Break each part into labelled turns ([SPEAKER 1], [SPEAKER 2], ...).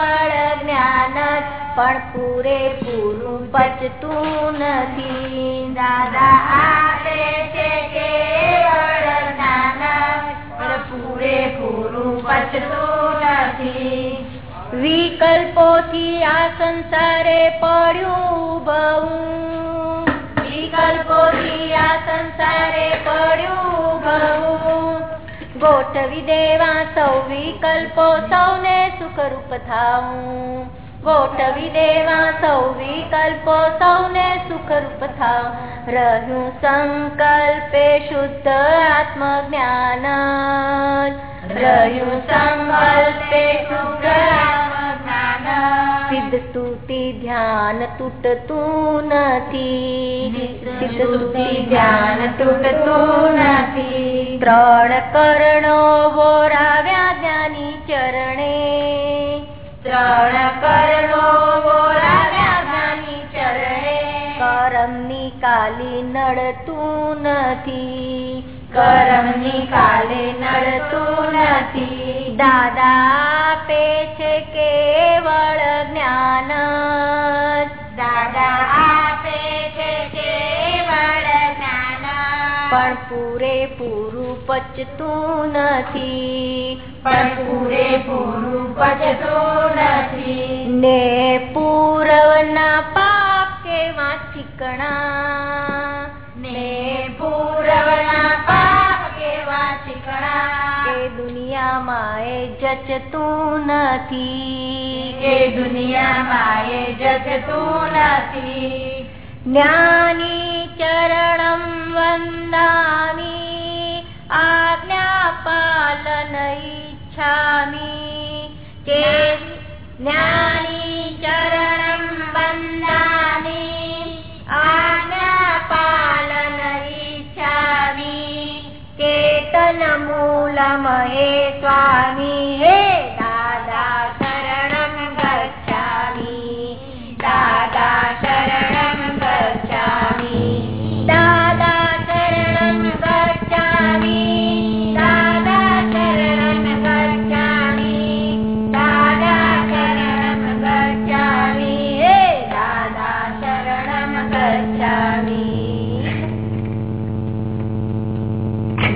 [SPEAKER 1] ફળ જ્ઞાન પણ પૂરેપૂરું પચતું નથી. દાદા આપે છે કેવળ જ્ઞાન પણ પૂરેપૂરું પચતું નથી. વિકલ્પોથી આ સંસારે પડ્યું બહુ. વિકલ્પોથી આ સંસારે પડ્યું બહુ. ગોઠવી દેવા સૌ વિકલ્પો સૌને સુખરૂપ થાઉં. ગોઠવી દેવા સૌ વિકલ્પો સૌને સુખરૂપ થાવ રહ્યું સંકલ્પે શુદ્ધ આત્મ જ્ઞાન રહ્યું સંકલ્પે શુદ્ધ સ્તુતિ ધ્યાન તૂટતું નથી ચિત્ત સ્તુતિ ધ્યાન તૂટતું નથી ત્રણ કરણો વોરાવ્યા જ્ઞાની ચરણે ત્રણ કરણો વોરાવ્યા જ્ઞાની ચરણે કરમની કાલી નડતું નથી કરમની કાલે નડતું નથી દાદા આપે છે કેવળ જ્ઞાન દાદા આપે છે કેવળ જ્ઞાન. પણ પૂરેપૂરું પચતું નથી. પણ પૂરેપૂરું પચતું નથી. ને પૂરવના પાપ કેવા ચીકણા ને પૂરવના પાપ કેવા ચીકણા કે દુનિયામાં એ જચતું નથી. ये दुनिया माये जगतु नासि ज्ञानी चरणं वन्दामि आज्ञा पालनैच्छामि ते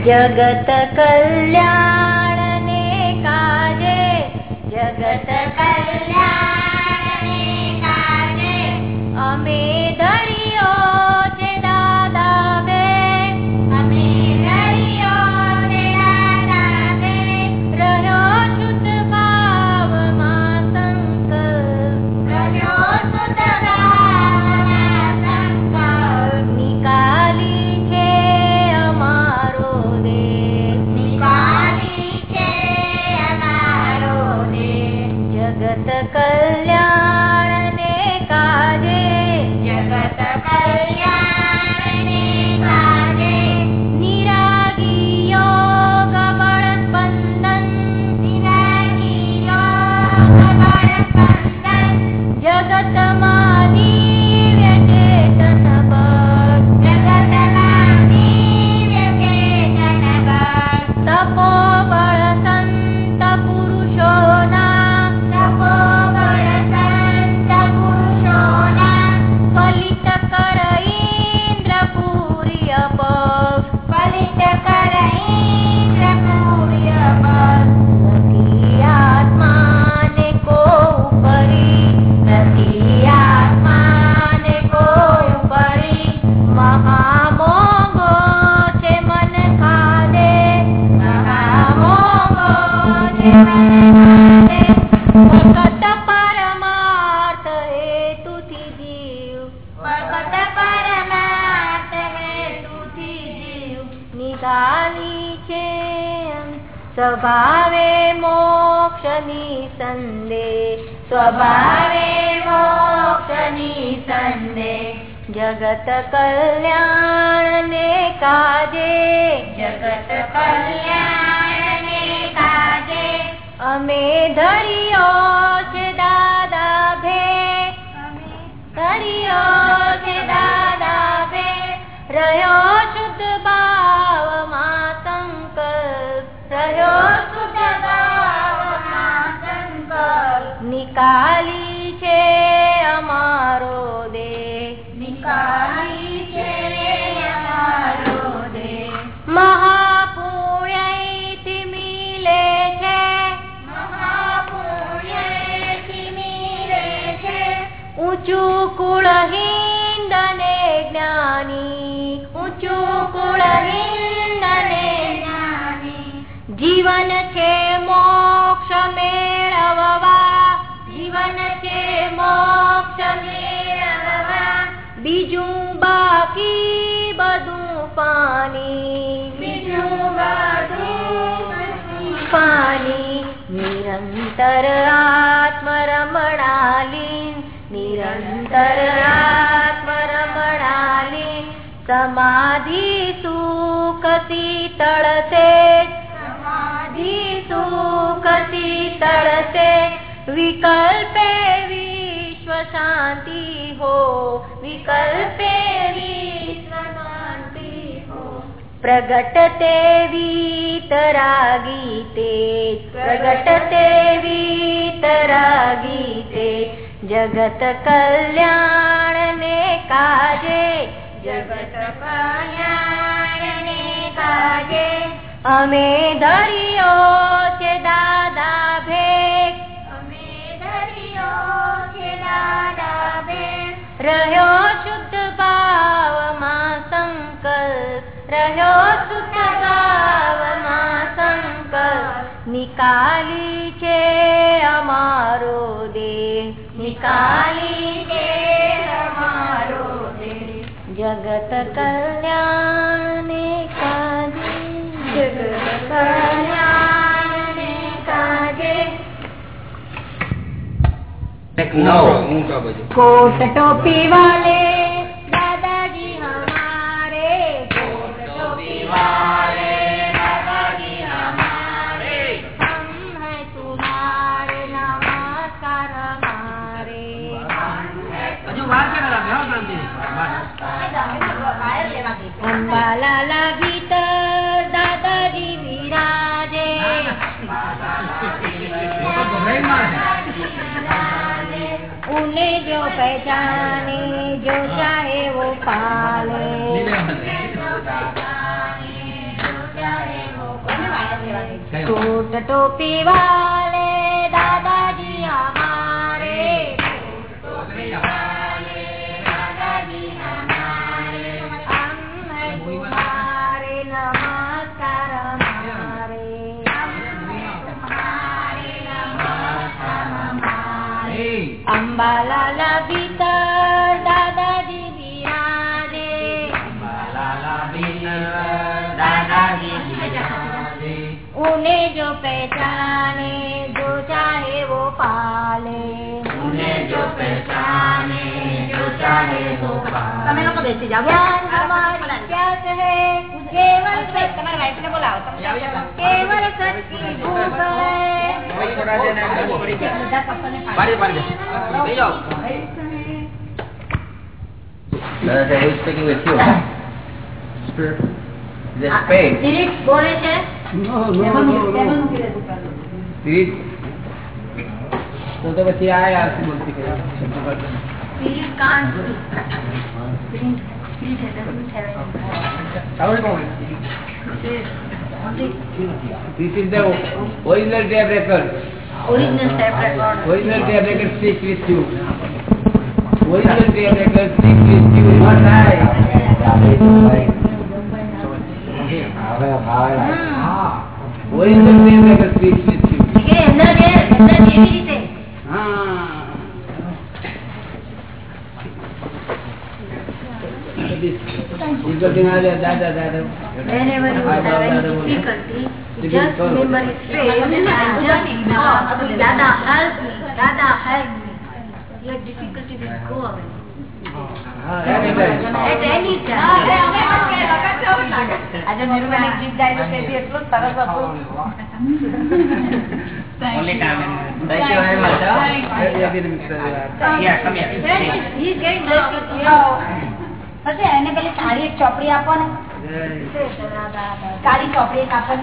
[SPEAKER 1] जगत कल्या નિધાની છે સ્વભાવે મોક્ષની સંદે સ્વભાવે મોક્ષની સંદે જગત કલ્યાણ ને કાજે જગત કલ્યાણ ને કાજે અમે ધરિયો છે દાદા ભે ધરિયો છે દાદા ભે રહ્યો શુદ્ધ નિકાલી છે અમારો દે
[SPEAKER 2] નિકાલી છે અમારો દેહ
[SPEAKER 1] મહાપુણ્યથી મિલે છે.
[SPEAKER 2] મહાપુણ્યથી મિલે છે.
[SPEAKER 1] ઊંચું કુળહિંદ અને જ્ઞાની. ઊંચું કુળહિંદ અને
[SPEAKER 2] જ્ઞાની.
[SPEAKER 1] જીવન છે મોક્ષ મેળવવા
[SPEAKER 2] મોક્ષ મેળવવા
[SPEAKER 1] બીજું બાકી બધું પાણી
[SPEAKER 2] બીજું બધું
[SPEAKER 1] પાણી નિરંતર આત્મરમણાલીન નિરંતર આત્મરમણાલીન સમાધિ સુખ શીતળ છે સમાધિ સુખ શીતળ છે વિકલ્પે વિશ્વ શાંતિ હો વિકલ્પે વિશ્વ શાંતિ હો પ્રગટતે વીતરાગી તે પ્રગટતે વીતરાગી તે જગત કલ્યાણ ને કાજે
[SPEAKER 2] જગત કલ્યાણ
[SPEAKER 1] રહ્યો શુદ્ધ ભાવમાં સંકલ્પ. રહ્યો શુદ્ધ ભાવમાં સંકલ્પ. નિકાલી છે અમારો દેહ. નિકાલી છે અમારો દેહ. જગત કલ્યાણે
[SPEAKER 3] ઊંચા ટોપી
[SPEAKER 1] कोट पहचाने जो चाहे वो पाले कोट टोपी वाले उन्हें जो पहचाने जो चाहे वो पाले उन्हें जो पहचाने जो चाहे वो पाले
[SPEAKER 2] તમે લોકો બેસી જાઓ
[SPEAKER 1] ज्ञान हमारी प्यास है केवल सच
[SPEAKER 2] તમારા વાઈફ ને બોલાવો તમે
[SPEAKER 1] केवल सच की भूख है
[SPEAKER 3] પાડી પાડી દે લઈ જાઓ
[SPEAKER 4] Dada Saheb who's speaking with you? The spirit.
[SPEAKER 1] Spirit બોલે છે
[SPEAKER 4] Spirit. તો તો પછી આ યાર શું બોલતી. Original tape record Original tape record speaks with you. Original tape record speaks with you. Not I. Original tape record speaks with you.
[SPEAKER 1] કે અંદર જે અંદર કેવી રીતે
[SPEAKER 4] હા Difficulty દાદા
[SPEAKER 1] difficulty will go away
[SPEAKER 4] હા
[SPEAKER 1] at any time
[SPEAKER 2] આજે નિર્મલ એક ગીત ગાયેલું એટલું સરસ હતું એને પેલી સારી એક ચોપડી આપો ને કાળી ચોપડી કાપડ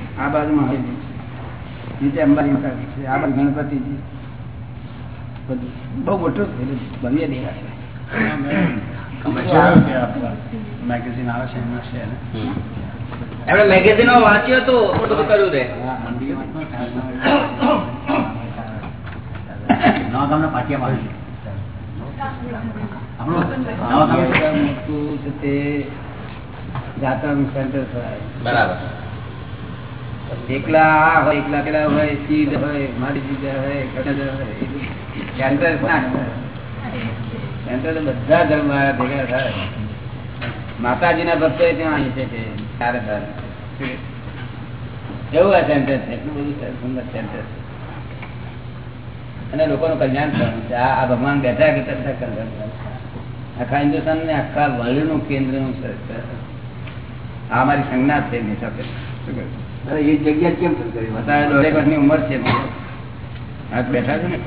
[SPEAKER 4] આ બાજુ મહાદેવજી નીચે અંબાજી છે. આ બાજુ ગણપતિજી બહુ મોટું છે. ભવ્ય દેખાય છે છે
[SPEAKER 3] એમણે મેગેઝિનો વાંચ્યું હતું બધું કર્યું છે.
[SPEAKER 4] મોટું છે તે જાત્રાનું સેન્ટર થાય.
[SPEAKER 3] બરાબર.
[SPEAKER 4] એકલા આ હોય, એકલા પેલા હોય, ચીજ હોય, મારી ચીજ હોય ના બધા ધર્મ ભેગા થાય. માતાજીના ભક્તો ત્યાં અહીં છે કે ચારે ચારે એવું આ સેન્ટર છે? એટલું બધું સુંદર સેન્ટર અને લોકોનું કલ્યાણ થવાનું છે. આ ભગવાન બેઠા કે તથા કલ્યાણ આખા હિન્દુસ્તાન ને આખા વર્લ્ડનું કેન્દ્રનું છે. આ મારી સંજ્ઞા છે એમની શું કહ્યું?
[SPEAKER 5] એ જગ્યા કેમ કરી?
[SPEAKER 4] અત્યારે દોઢેક વર્ષની ઉંમર છે આ બેઠા છે ને?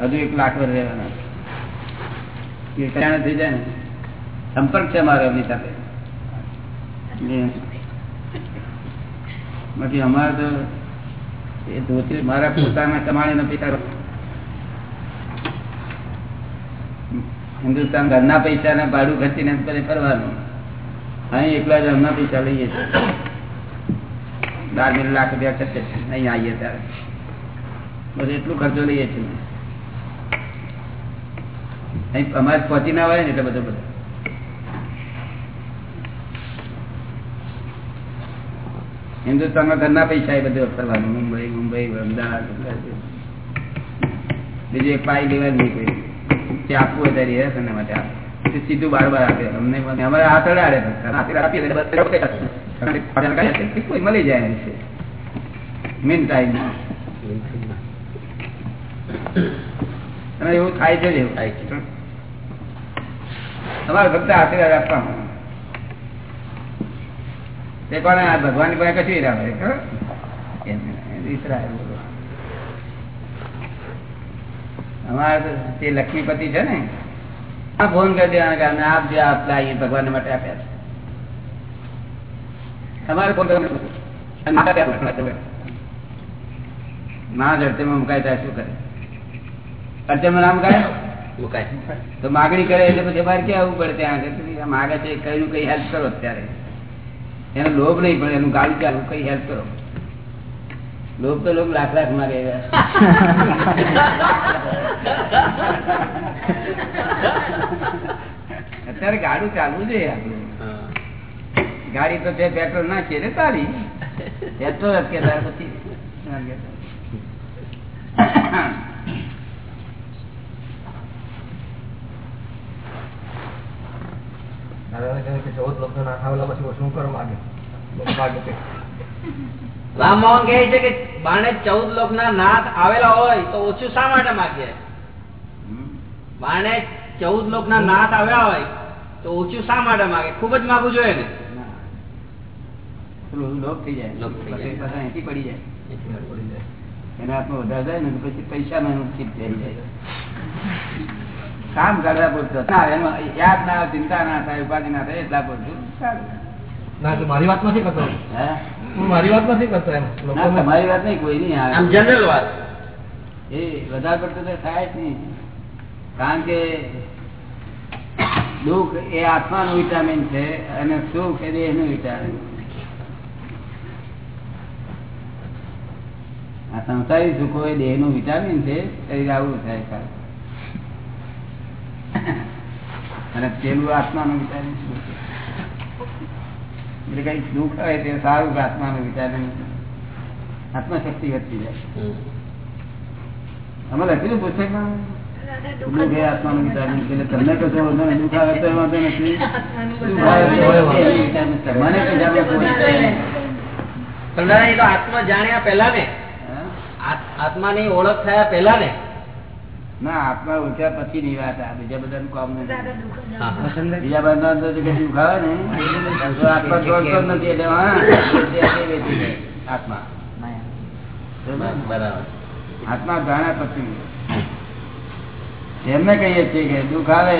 [SPEAKER 4] હજુ એક લાખ વર્ષ રહેવાના થઈ જાય ને? સંપર્ક છે મારો એમની સાથે. બાકી અમારે તો એ ધોતી મારા પોતાના કમાણી નથી કરો હિન્દુસ્તાન ઘરના પૈસા ને ભાડું ખર્ચીને ફરવાનું. અહીં એકલા જ હમણાં પૈસા લઈએ છીએ. બાર મિલ લાખ રૂપિયા ખર્ચે છે. આવીએ ત્યારે. બસ એટલું ખર્ચો લઈએ છીએ. અહીં અમારે પહોંચી ના હોય ને એટલે બધું બધો. હિન્દુસ્તાનમાં ઘરના પૈસા એ બધું ફરવાનું મુંબઈ મુંબઈ, અમદાવાદ બીજું એક પાઈ લેવા જ નહીં કોઈ તે આપવું વધારે રહેશે એના માટે આપે. તે સીધું બારબાર આપે. અમને અમારે હાથ અડાડે કોઈ મળી જાય મેન ટાઈમ અને એવું થાય છે એવું. થાય છે. તમારે ફક્ત આશીર્વાદ આપવાનું તે કોને આ ભગવાનની પાસે કશું બધું. અમારે તે લક્ષ્મીપતિ છે ને આ ફોન કરી દેવાના કારણે આપ જે આપતા એ ભગવાન માટે આપ્યા છે. તમારે ફોન કરવાનો ના જડતેમાં મુકાય ત્યાં શું કરે? અડચણમાં ના મુકાય?
[SPEAKER 3] મુકાય.
[SPEAKER 4] તો માગણી કરે એટલે પછી બહાર ક્યાં આવવું પડે ત્યાં આગળ? માગે છે કઈ નું કઈ હેલ્પ કરો અત્યારે? એનો લોભ નહીં પણ એનું ગાડી ચાલુ કઈ હેલ્પ કરો? લોભ તો લોક લાખ લાખમાં ગયા અત્યારે ગાડું ચાલવું જોઈએ ગાડી તો છે પેટ્રોલ નાખીએ ને તારી. પેટ્રોલ અટકે તાર પછી
[SPEAKER 3] રામમોહન કહે છે કે બાણે ચૌદ લોક ના નાથ આવેલા હોય તો ઓછું શા માટે માગીએ બાણે ચૌદ લોક ના નાથ આવ્યા હોય તો ઓછું શા માટે માગે ખૂબ જ માગવું જોઈએ ને
[SPEAKER 4] ના. થઈ જાય
[SPEAKER 3] લોભ થઈ જાય.
[SPEAKER 4] પછી પાછા અહીંથી પડી જાય એના હાથમાં વધારે જાય ને પછી પૈસા માં ચીપ થઈ જાય કામ કરવા પૂરતું ના એમાં યાદ ના ચિંતા ના થાય ઉપાધિ ના થાય એટલા પૂરતું સારું.
[SPEAKER 6] ના મારી વાત નથી કરતો
[SPEAKER 4] હે?
[SPEAKER 6] મારી વાત નથી કરતો એમ.
[SPEAKER 4] તમારી વાત નહીં કોઈ નહીં
[SPEAKER 3] આમ જનરલ વાત.
[SPEAKER 4] એ વધારે પડતું તો થાય જ નહીં. કારણ કે દુઃખ એ આત્માનું વિટામિન છે અને સુખ એ દેહનું વિટામિન આ સંસારી સુખો એ દેહનું વિટામિન છે શરીર આવું થાય. અને પેલું આત્માનું વિટામિન શું છે. એટલે કઈ દુઃખ હોય તે સારું કે વિચાર નહીં. આત્મશક્તિ વધતી જાય. અમે લખેલું પુસ્તકમાં? આત્માનું. એટલે તમને કશો દુઃખ આવે તો વાંધો નથી. આવે. મને
[SPEAKER 3] આત્મા જાણ્યા પહેલા ને? આત્માની ઓળખ થયા પહેલા ને
[SPEAKER 4] ના આત્મા ઉઠ્યા પછી ની વાત આ બીજા બધા કામ નથી. બીજા બધા તો જે દુઃખ આવે ને? તો આત્મા જોડતો નથી એટલે આત્મા. બરાબર? આત્મા જાણ્યા પછી. એમને કહીએ છીએ કે દુઃખ આવે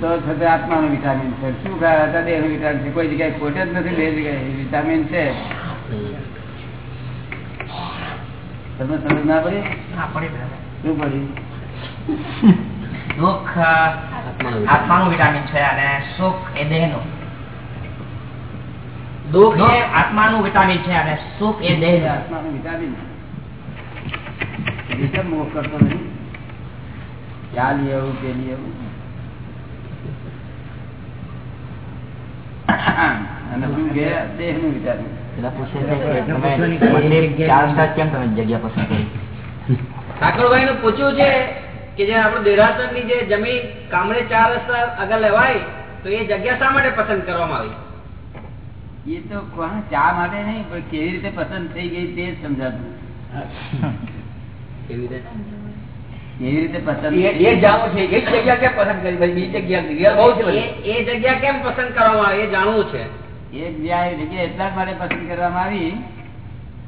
[SPEAKER 4] તો છતાં આત્માનું વિટામિન છે. શું આવે હતા? દેહનું વિટામિન છે. કોઈ જગ્યાએ ખોટ જ નથી બે જગ્યાએ વિટામિન છે. તમે સમજ ના પડી? શું પડી?
[SPEAKER 7] દુઃખ
[SPEAKER 3] આત્માનું
[SPEAKER 7] વિટામિન છે અને સુખ એ દેહનું
[SPEAKER 3] દુઃખ
[SPEAKER 7] દુઃખ
[SPEAKER 3] એ
[SPEAKER 7] આત્માનું વિટામિન છે અને સુખ એ દેહ
[SPEAKER 4] આત્માનું વિટામિન મોહ કરતો નથી આ લઈ આવું તે લઈ આવું
[SPEAKER 3] ઠાકોરભાઈ નું પૂછ્યું છે કે જે આપણું દેરાસરની જે જમીન કામરે ચાર રસ્તા આગળ લેવાય તો એ જગ્યા શા માટે પસંદ કરવામાં આવી?
[SPEAKER 4] એ તો કોણ? ચા માટે નહીં પણ કેવી રીતે પસંદ થઈ ગઈ તે સમજાતું.
[SPEAKER 3] રીતે?
[SPEAKER 4] કેવી રીતે પસંદ
[SPEAKER 5] એ એ જાણવું છે એ જગ્યા કેમ પસંદ કરી? ભાઈ બીજી જગ્યા બહુ છે
[SPEAKER 3] એ- જગ્યા કેમ પસંદ કરવામાં આવી એ જાણવું છે.
[SPEAKER 4] એક જગ્યાએ જગ્યા એટલા જ માટે પસંદ કરવામાં આવી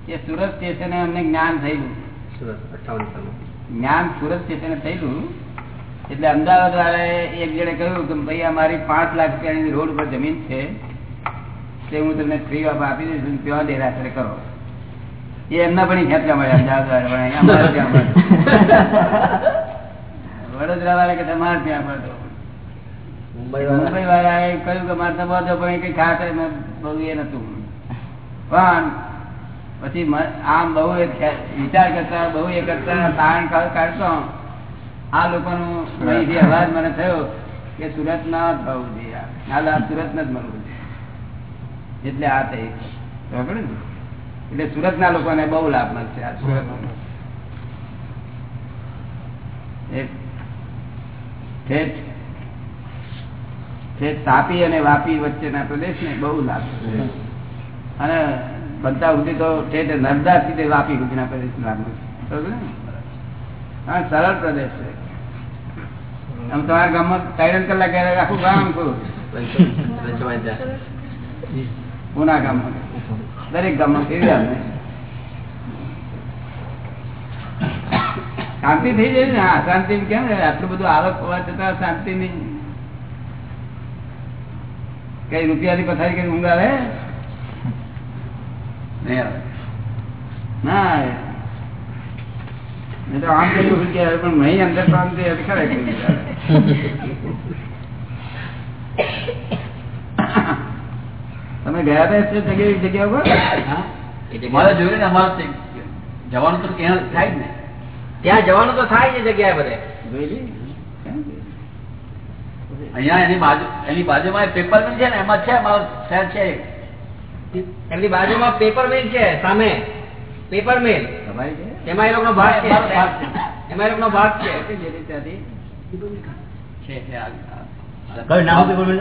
[SPEAKER 4] કે સુરત સ્ટેશને અમને જ્ઞાન થયેલું.
[SPEAKER 3] સુરત અઠાવન સાલમાં.
[SPEAKER 4] જ્ઞાન સુરત સ્ટેશને થયેલું. એટલે અમદાવાદ વાળાએ એક જણે કહ્યું કે ભાઈ અમારી પાંચ લાખ રૂપિયાની રોડ પર જમીન છે. તે હું તમને ફ્રી આપી દઈશ ત્યાં દેરાસરે કરો. એ એમના પણ ખેંચવા મળે અમદાવાદ. વડોદરા વાળા કે તમારે ત્યાં મળતો
[SPEAKER 3] મુંબઈ
[SPEAKER 4] એ કહ્યું કે મારે તો બધો પણ કઈ એમાં બહુ એ નતું પણ પછી આમ બહુ વિચાર કરતા, બહુ એ કરતા તારણ કાઢતો. આ લોકોનું અહીંથી અવાજ મને થયો કે સુરત ના થવું જોઈએ સુરત ન જ મળવું જોઈએ. એટલે આ થઈ ને? એટલે સુરત ના લોકોને બહુ લાભ મળશે આ સુરત તાપી અને વાપી વચ્ચેના પ્રદેશ ને બહુ લાભ. અને બનતા સુધી તો નર્મદા સીધે વાપી સુધીના પ્રદેશ ને? હા, સરળ પ્રદેશ છે. આમ તમારા ગામમાં ત્રણ કલાક ગયા ગામ પૂના ગામમાં. દરેક ગામમાં ફેરવી આવે શાંતિ થઈ જાય ને? હા, શાંતિ કેમ ને? આટલું બધું આવક હોવા છતાં શાંતિ નહીં. કઈ રૂપિયાથી પથારી કઈ ઊંઘ આવે? નહીં આવે ના આવે. તો આમ પણ નહીં અંદર. તમે ગયા હતા એટલે જગ્યાએ જગ્યા ઉપર
[SPEAKER 5] મારે જોયું ને અમારે જવાનું તો ક્યાં થાય જ ને
[SPEAKER 3] ત્યાં જવાનું તો થાય છે જગ્યાએ બધે?
[SPEAKER 5] અહીંયા એની બાજુ એની બાજુમાં પેપર મિલ છે ને એમાં છે મારો શહેર છે.
[SPEAKER 3] એમની બાજુમાં પેપર મિલ છે સામે.
[SPEAKER 4] Paper mill?
[SPEAKER 3] એમાં એ લોકો ભાગ છે. એમાં એ લોકો ભાગ છે.
[SPEAKER 5] જે રીતે
[SPEAKER 7] કયું નામ પેપર મિલ